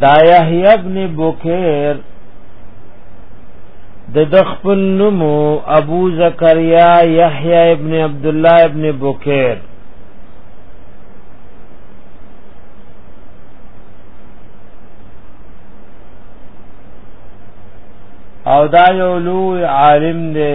دا یحیی ابن بکیر د دخپل نمو ابو زکریا یحیی ابن عبد الله ابن بکیر او دا یو لوی عالم دی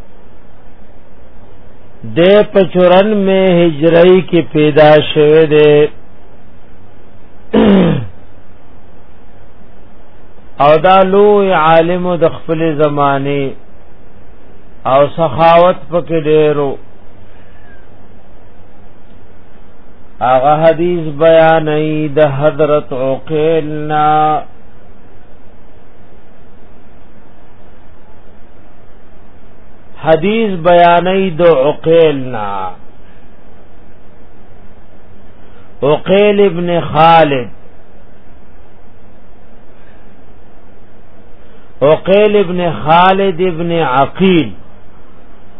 د پچورن می هجری کې پیدا شوه دی او دا لوی عالم د خپل زمانه او سخاوت پکې ډیرو هغه حدیث بیان د حضرت عقیلنا حدیث بیانې د عقیل نا عقیل ابن خالد عقیل ابن خالد ابن عقیل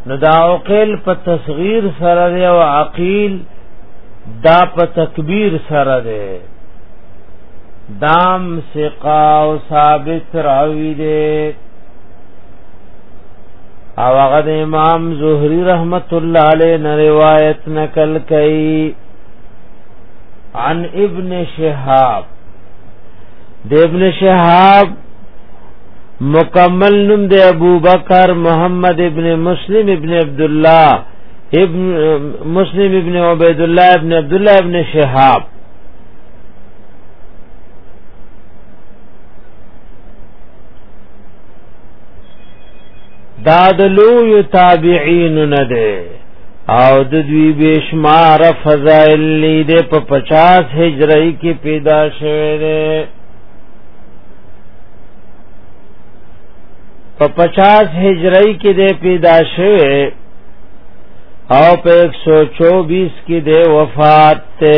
نو دا عقیل په تصغیر سره دی او عقیل دا په تکبیر سره دی دام سقا او ثابت راوی دی او هغه د امام زهري رحمت الله علیه نه روایت نقل کړي عن ابن شهاب د ابن شهاب مکمل نوم د ابو بکر محمد ابن مسلم ابن عبد الله ابن مسلم ابن عبید الله ابن عبد الله ابن شهاب دا د لوی تابعین نه ده او د دوی بشمار فضائل لی ده په 50 هجری کې پیدا شوه ده په 50 هجری کې ده پیدا شوه او په 124 کې ده وفات ته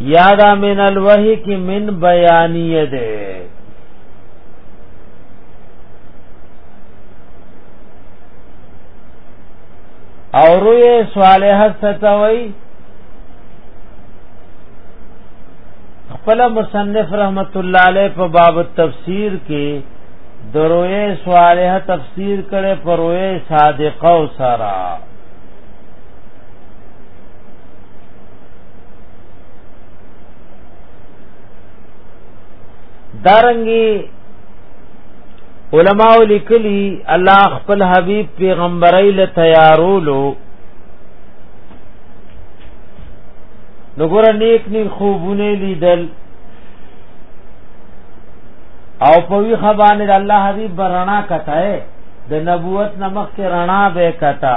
یادا من الوحی کی من بیانیه ده او روی صالحه ستوي خپل مصنف رحمت الله علیه په باب التفسیر کې دروې صالحه تفسیر کړي پروې صادقه او سرا دارنګي علماء لیکلی الله خپل حبیب پیغمبرای له تیارولو نګور نیک نیک خوبونه لیدل او په وی خبانه الله حبیب برنا کته د نبوت نمخ کې رڼا به کته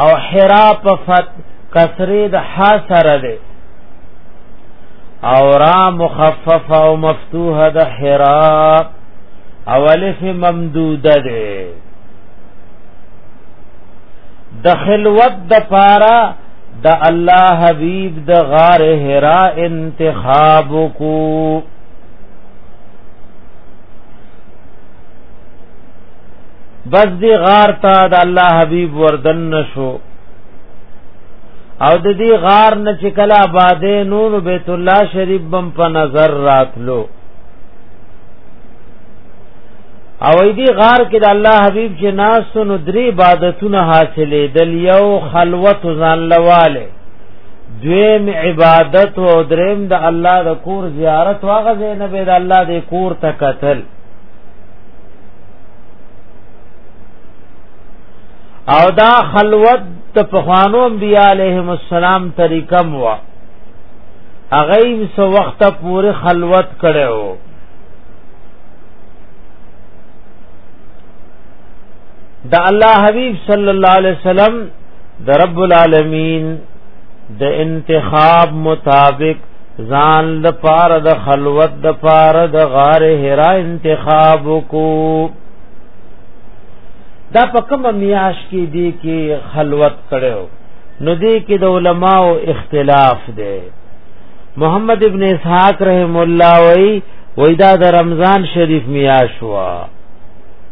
او حرا په فت کسری د ح سره ده او را مخفف او مفتوح د حرا او الف ممدوده ده د خلوت د پارا د الله حبیب د غار حرا انتخاب کو بس دی غار ته د الله حبیب وردن نشو او د دې غار نه چې کله آبادې نور بیت الله شریف بم په نظر راتلو او دې غار کې د الله حبیب چې ناس نو درې عبادتونه حاصلې دل یو خلوت ځان لواله دویم عبادت او دریم د الله د کور زیارت واغه زینب د الله د کور ته قتل او دا خلوت د پخوانو انبیاء علیهم السلام طریقه مو هغه یې سو وخت پورې خلوت کړو د الله حبیب صلی الله علیه وسلم د رب العالمین د انتخاب مطابق ځان د پاره د خلوت د پاره د غار حرا انتخاب کو دا په کوم میاش کې دی کې خلوت کړو نو دی کې د علماو اختلاف دی محمد ابن اسحاق رحم الله وی وېدا د رمضان شریف میاش وا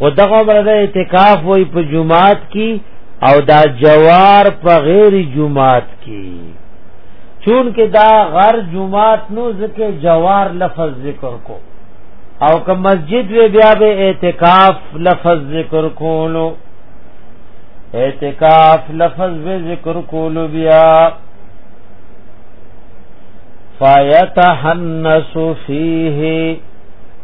او دغه عمره د اعتکاف وای په جمعات کې او دا جوار په غیر جمعات کې چون کې دا غر جمعات نو ځکه جوار لفظ ذکر کو او که مسجد وی بیا به اعتکاف لفظ ذکر کولو اعتکاف لفظ به ذکر کولو بیا فیتحنس فیه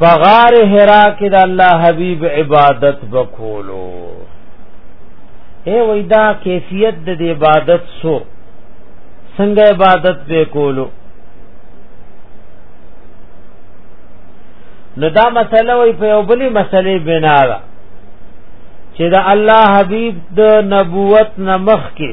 فغار حرا کې د الله حبيب عبادت وکولو اے وېدا کیفیت د عبادت سو څنګه عبادت وکولو نو دا مسله وي په یو بلی مسلې بنا ده چې د الله حبيب د نبوت نمخ کې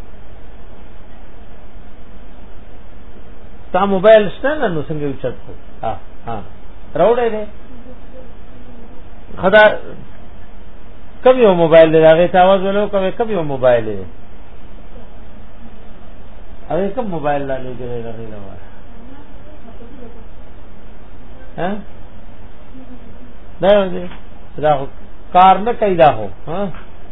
تا موبایل شته نه نو څنګه چت کو ها ها راوړې دې خدا کم یو موبایل دی هغه ته आवाज ولو کوي کم یو موبایل دی هغه کم موبایل لا لګي راغلی دا وای ها دا دا کار نه کوي دا هو ها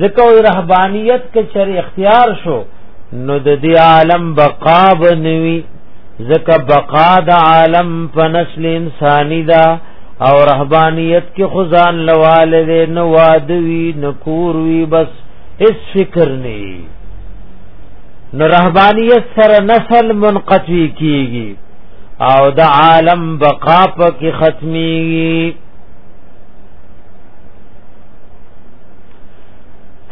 ځکه وی رهبانیت کې چر اختیار شو نو د دې عالم بقا بنوي ځکه بقا د عالم په نسل انساني دا او رهبانیت کې خزان لواله دې نو وادوي نکور وی بس اس فکر نه نو رهبانیت سره نسل منقطی کیږي او د عالم بقا په کې ختميږي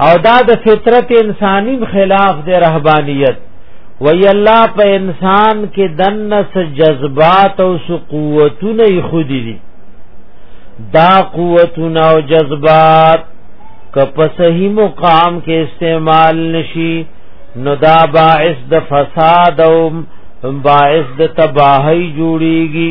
او دا د فطرت انسانی خلاف د رهبانیت وی الله په انسان کې دنس جذبات او قوتونه خودي دي دا قوتونه او جذبات که په صحیح مقام کې استعمال نشي نو دا باعث د فساد او باعث د تباہی جوړیږي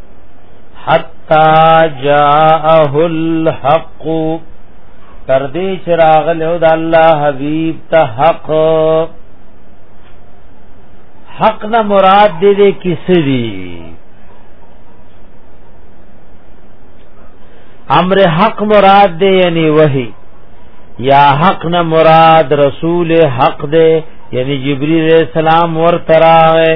حتا جاءه الحق تر دې چې راغلی او د الله حبيب ته حق حق نه مراد دې دې کسری امر حق مراد دې یعنی وਹੀ یا حق نه مراد رسول حق دې یعنی جبرئیل السلام ورته راغی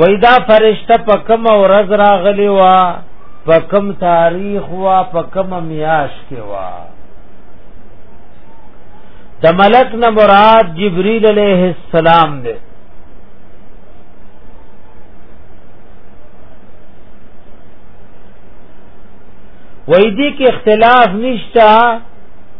وېدا فرشته په کوم ورځ راغلی و په کوم تاریخ و په کوم میاش کې و د ملک نه مراد جبرئیل علیه السلام دی وې دې کې اختلاف نشتا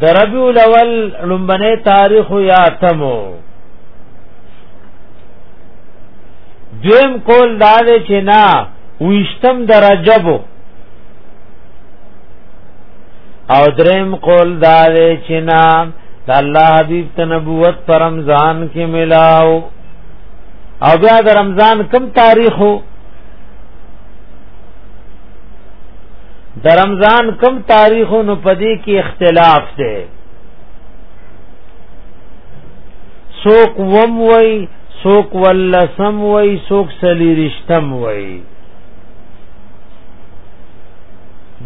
د ربیع الاول لومبنه تاریخ یا تمو دویم کول دا چې نه ویشتم درجبو او دریم قول دا دی چې نه د الله حبیب ته نبوت پر رمضان کې ملاو او بیا د رمضان کم تاریخ وو د رمضان کم تاریخ نو پدې کې اختلاف دی سوک وم وای سوک ولسم وای سوک سلیرشتم وای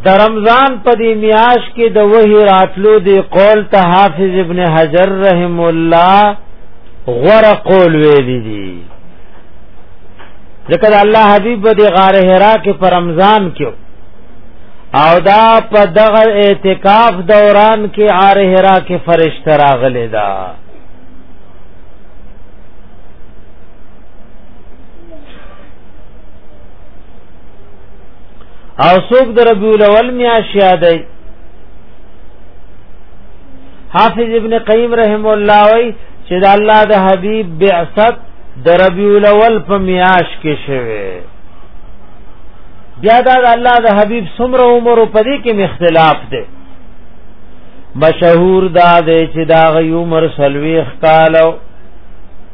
د رمضان په دې میاش کې د وحی راتلو دی قول ته حافظ ابن حجر رحم الله غور قول ویلی دی ځکه الله حبیب د غار حرا کې پر رمضان کې او دا په دغه اعتکاف دوران کې غار حرا کې فرشتہ راغلی دا او څوک د ربیع الاول میاشت یادای حافظ ابن قیم رحم الله وی چې د الله د حبیب بعثت د ربیع الاول په میاشت کې شوه بیا دا الله د حبیب سمره عمر په دې کې مختلاف دی مشهور دا دی چې دا غي عمر سلويخ کالو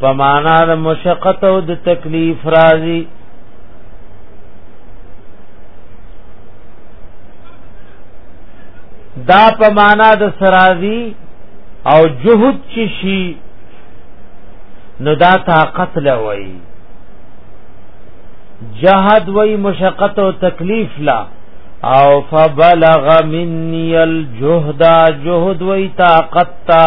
په معنا د مشقت او د تکلیف راضی دا په معنا د سرازی او جهد چی شي نو دا طاقت لوي جهاد وای مشقت او تکلیف لا او فبلغ مني الجهد جهد وای طاقت تا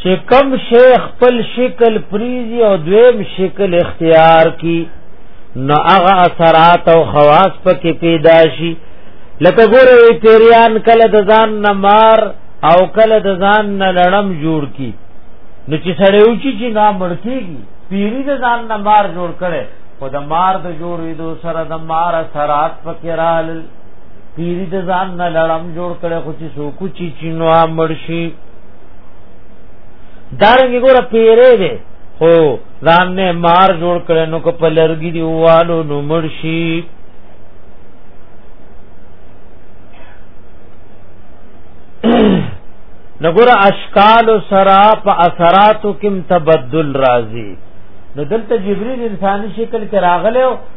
چې کم شیخ خپل شکل پریزي او دویم شکل اختیار کی نو هغه اثرات او خواص پکې پیدا شي لکه ګوره پیریان کله د ځان نه مار او کله د ځان نه لړم جوړ کی نو چې سړی اوچی چې نا مړکیږي پیری د ځان نه مار جوړ کړي خو د مار د جوړېدو سره د مار اثرات پکې رال پیری د ځان نه لړم جوړ کړي خو چې سو کوچی چینو مرشي دارنګ ګور پیری دی خو ځان نه مار جوړ کړي نو کو پلرګي دی والو نو مرشي نګور اشکال سرا په اثراتو کم تبدل راځي نو دلته جبريل انساني شکل کې راغله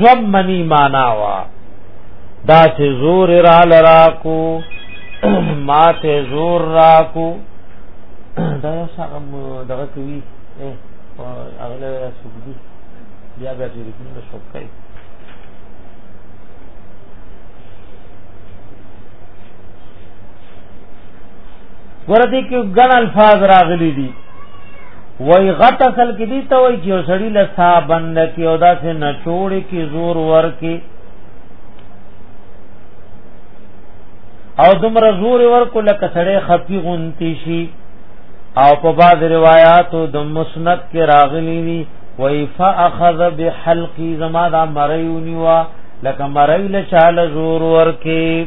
زمنی معنا وا دا سه زور را لرا کو ما ته زور را کو دا سره دغه کوي اغله سګدي بیا بیا دې کوم شوق کوي ورته کې ګڼ الفاظ راغلي دي وای غټ اصل کې دي ته وای چې وسړی له سا بند کې او دا سه نچوړې کې زور ور کې او دمر زور ور کو لکه سړې خپي غونتی شي او په بعض روایتو د مسند کې راغلي وي وای فاخذ بحلقي زما دا مریونی وا لکه مری له چاله زور ور کې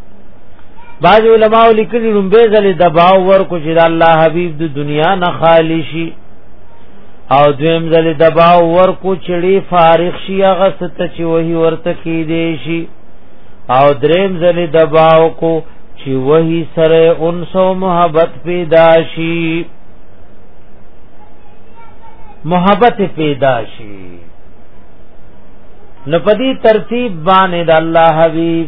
بعض علماء لیکلي لومبه ځل دباو ورکو چې د الله حبيب د دنیا نه خالی شي او دویم ځل دباو ورکو چړي فارغ شي هغه ست چې وਹੀ ورته کې دی شي او دریم ځل دباو کو چې وਹੀ سره انس او محبت پیدا شي محبت پیدا شي نو پدی ترتیب باندې د الله حبیب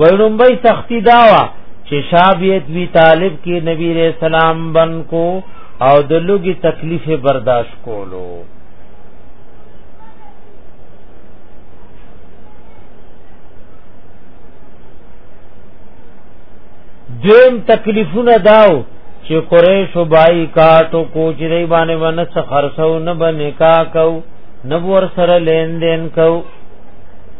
وینمبای سختی داوا چې شابیت وی طالب کې نبی رسول سلام بن کو او د لوګي تکلیف برداشت کولو دیم تکلیفونه داو چې قریش بای کاټو کوچ دی باندې ونه خرڅو نه بنکا کو نبور سره لین دین کو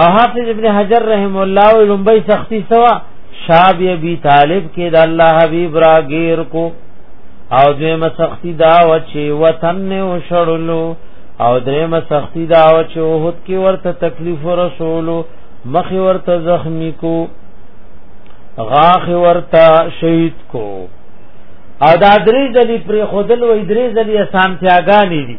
او حافظ ابن حجر رحم الله او لمبي سختی سوا شاب ابي طالب کې د الله حبيب راګير کو او دویم سختی دا و چې وطن نه وشړلو او دریم سختی دا و چې وحد کې ورته تکلیف رسولو مخ ورته زخمی کو غاخ ورته شهید کو او دا درې ځلې پر خودل و درې ځلې سانتیاګانې دي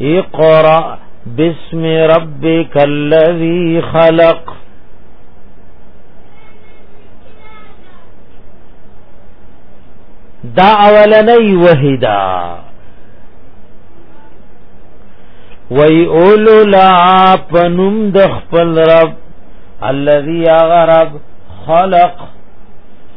اقرا بسم ربک الذی خلق دا اولنی وحیدا وی اولو لا پنم د خپل رب الذي غرب خلق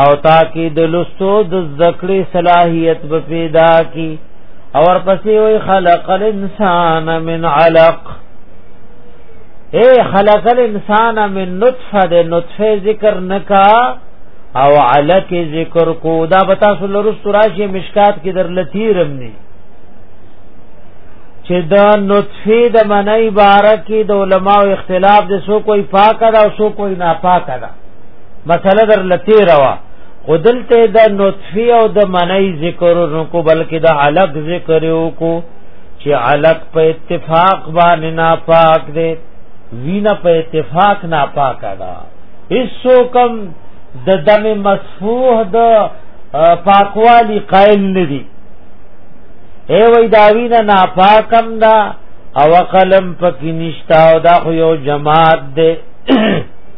او تاکي د لستو د ذکرې صلاحيت به پیدا کی او ورپسې وی خلق الانسان من علق اے خلق الانسان من نطفه د نطفه ذکر نکا او علق ذکر کو دا بتا سول رسو راشی مشکات کی در لتیرم نی چې دا نطفه د منی بارکی د علماء اختلاف د سو کوئی پاک دا او سو کوئی ناپاک دا مسله در لتی روا خودلته د نطفی او د منی ذکر کو بلکې د علق ذکر کو چې علق په اتفاق باندې ناپاک دی وینا په اتفاق ناپاک ده هیڅو کم د دم مسفوح د پاکوالی قائل ندی اے وای دا وینا ناپاکم دا او قلم پکې نشتا او دا خو یو جماعت دی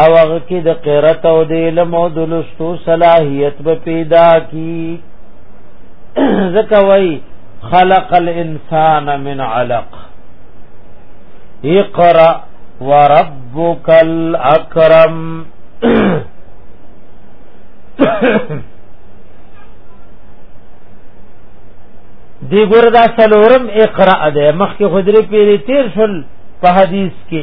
او هغه کې د قرت او د علم او د لستو صلاحیت به پیدا کی ځکه وای خلق الانسان من علق اقرا وربک الاکرم دی ګور دا سلورم اقرا ده مخکې خدری پیری تیر شل په حدیث کې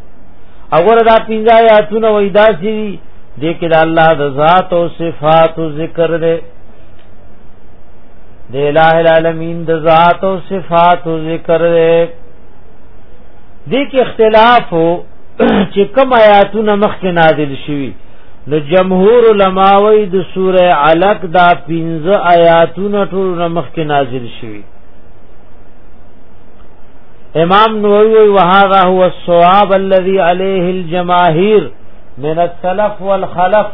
اگر دا پنځه آیاتونه وای دا سی دې کې د الله د ذات او صفات او ذکر دې د الٰه العالمین د ذات او صفات او ذکر دې دې کې اختلاف وو چې کوم آیاتونه مخکې نازل شوي نو جمهور علما وی د سوره علق دا 15 آیاتونه ټول مخکې نازل شوي امام نووي وهذا هو الصواب الذي عليه الجماهير من السلف والخلف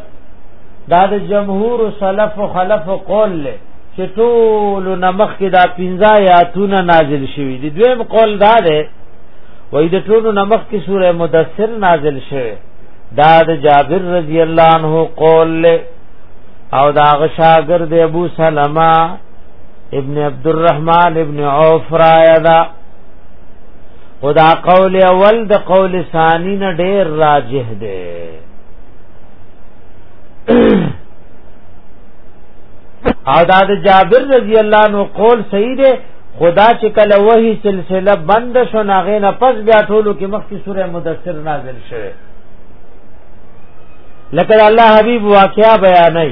دا د جمهور سلف او خلف قول له چې ټول نمخ کې دا پنځه آیاتونه نازل شوي دي دویم قول دا ده وای د ټول نمخ کې سوره مدثر نازل شوه دا د جابر رضی الله عنه قول له او دا غشاګر د ابو سلمہ ابن عبد الرحمن ابن عوف رایا دا خدا قول اول د قول ثانی نه ډیر راجح دی او دا د جابر رضی الله عنه قول صحیح دی خدا چې کله وਹੀ سلسله بند شو ناغه نه پس بیا ټولو کې مخکې سوره مدثر نازل شوه لکه الله حبیب واقعا بیانای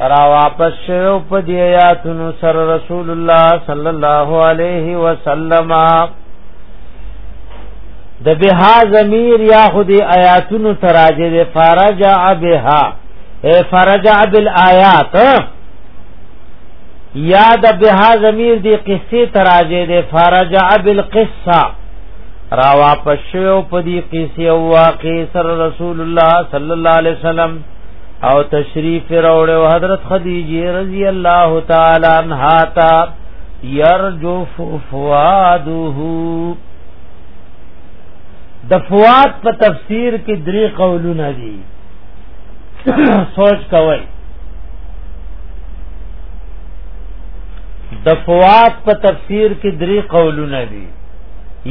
را واپس شو په دی آیاتونو سر رسول الله صلی الله علیه وسلم د بها ضمیر یا خودی آیاتونو تراجه د فرجع بها اے فرجع بالآیات یا د بها ضمیر دی قصه تراجه د فرجع بالقصه را واپس شو په دی قصه او واقع سر رسول الله صلی الله علیه وسلم او تشریف راوړ او حضرت خدیجه رضی الله تعالی عنها تا يرجف فواده د فواد په تفسیر کې درې قولونه دي سوچ کوئ د فواد په تفسیر کې درې قولونه دي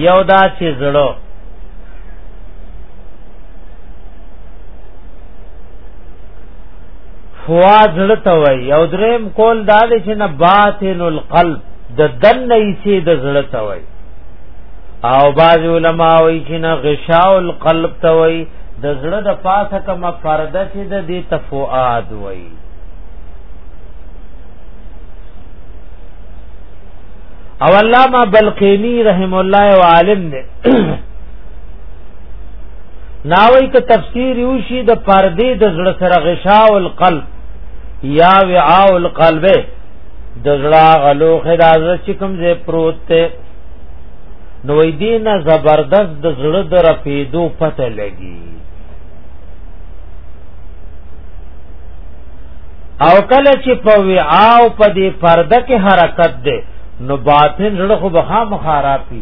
یو دا چې زړه فواد زړه ته وای او دریم کول دا دی چې نه باطن القلب د دن نه یې د زړه ته وای او بعض علما وای چې نه غشاء القلب ته وای د زړه د پاسه کوم فرده چې د دې تفواد وای او علامہ بلقینی رحم الله عالم نے ناوی که تفسیر یوشي د پردې د زړه سره غشاء القلب یا وعاء القلب د زړه غلو خداز چې کوم زه پروت ته نو دینه زبردست د زړه د رپیدو پته لګي او کله چې په وعاء په دې پرده کې حرکت ده نو باطن زړه خو بخا مخارا پی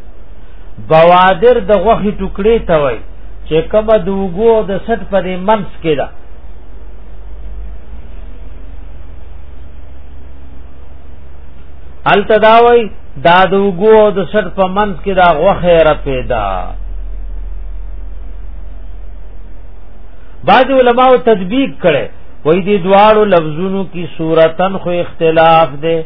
بوادر د غوخي ټوکړي ته وای چې کومه د وګو د سټ پر منس کې ده التداوی دا د وګو د سټ په منس کې دا غوخه را پیدا بعض علماء تطبیق کړي وې دي دواړو لفظونو کې صورتن خو اختلاف ده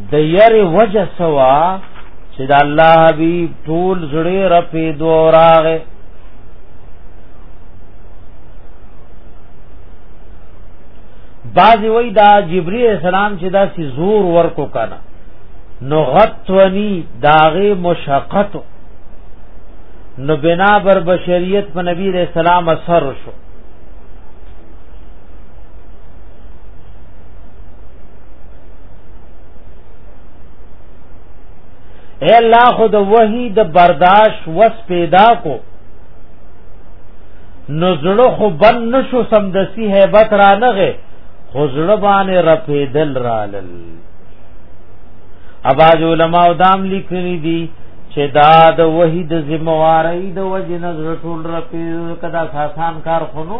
د ير وجه سوا چې د الله حبيب ټول زړه رپې دو راغه بعضی وای دا جبرئیل السلام چې دا سی زور ورکو کنه نو غتونی داغه مشقت نو بنا بر بشریت په نبی رسول الله اثر شو اے الله خود وحی د برداشت وس پیدا کو نزړه خو بن نشو سمدسی hebat را نغه خو زړه باندې رپیدل رالل اباز علماء دام لیکلی دي چې دا د وحید ذمہ واری د وجنه زړه ټول رپیدل کدا آسان کار خونو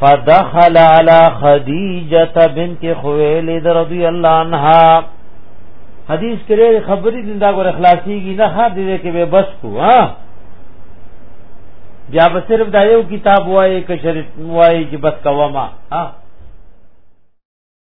فدخل على خدیجه بنت خویلد رضی الله عنها حدیث کې خبرې دین دا ګور اخلاصيږي نه ها دې کې به بس کو ها بیا به صرف دا یو کتاب وایي کشر وایي چې بس کوما ها